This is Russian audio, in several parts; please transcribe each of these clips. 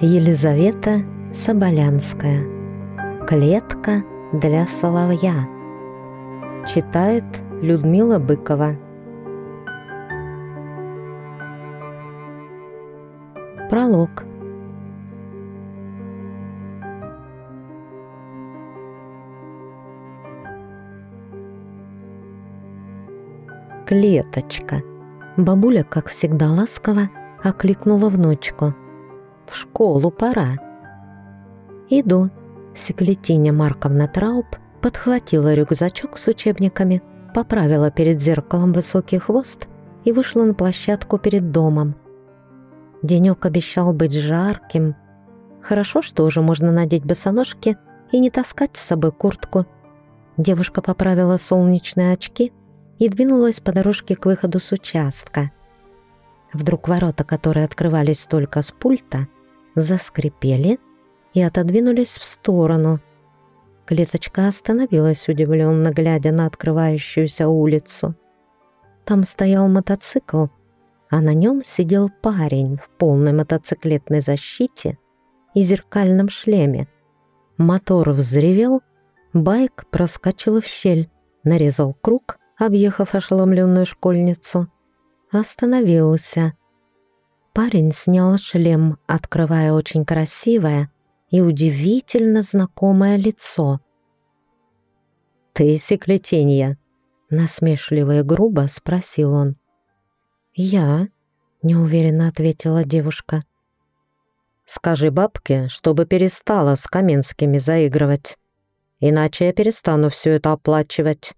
Елизавета Соболянская. Клетка для соловья. Читает Людмила Быкова. Пролог. Клеточка. Бабуля, как всегда ласково, окликнула внучку. «В школу пора». «Иду». Секлетиня Марковна Трауб подхватила рюкзачок с учебниками, поправила перед зеркалом высокий хвост и вышла на площадку перед домом. Денек обещал быть жарким. Хорошо, что уже можно надеть босоножки и не таскать с собой куртку. Девушка поправила солнечные очки — и двинулась по дорожке к выходу с участка. Вдруг ворота, которые открывались только с пульта, заскрипели и отодвинулись в сторону. Клеточка остановилась, удивленно глядя на открывающуюся улицу. Там стоял мотоцикл, а на нем сидел парень в полной мотоциклетной защите и зеркальном шлеме. Мотор взревел, байк проскочил в щель, нарезал круг объехав ошеломленную школьницу, остановился. Парень снял шлем, открывая очень красивое и удивительно знакомое лицо. «Ты секлетенья?» — насмешливо и грубо спросил он. «Я?» — неуверенно ответила девушка. «Скажи бабке, чтобы перестала с Каменскими заигрывать, иначе я перестану все это оплачивать».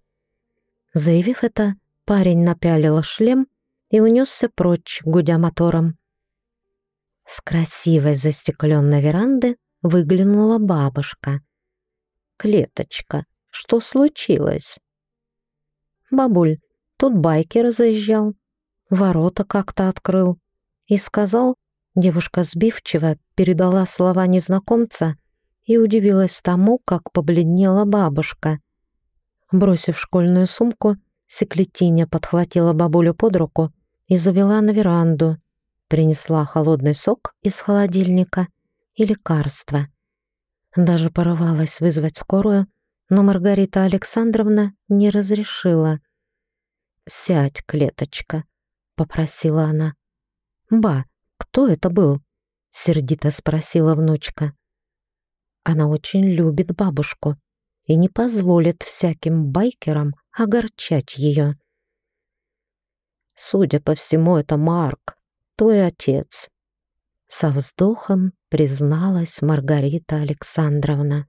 Заявив это, парень напялил шлем и унесся прочь, гудя мотором. С красивой застекленной веранды выглянула бабушка. «Клеточка, что случилось?» «Бабуль, тут байкер заезжал, ворота как-то открыл и сказал...» Девушка сбивчиво передала слова незнакомца и удивилась тому, как побледнела бабушка. Бросив школьную сумку, Секлетиня подхватила бабулю под руку и завела на веранду. Принесла холодный сок из холодильника и лекарства. Даже порывалась вызвать скорую, но Маргарита Александровна не разрешила. «Сядь, клеточка», — попросила она. «Ба, кто это был?» — сердито спросила внучка. Она очень любит бабушку и не позволит всяким байкерам огорчать ее. Судя по всему, это Марк, твой отец. Со вздохом призналась Маргарита Александровна.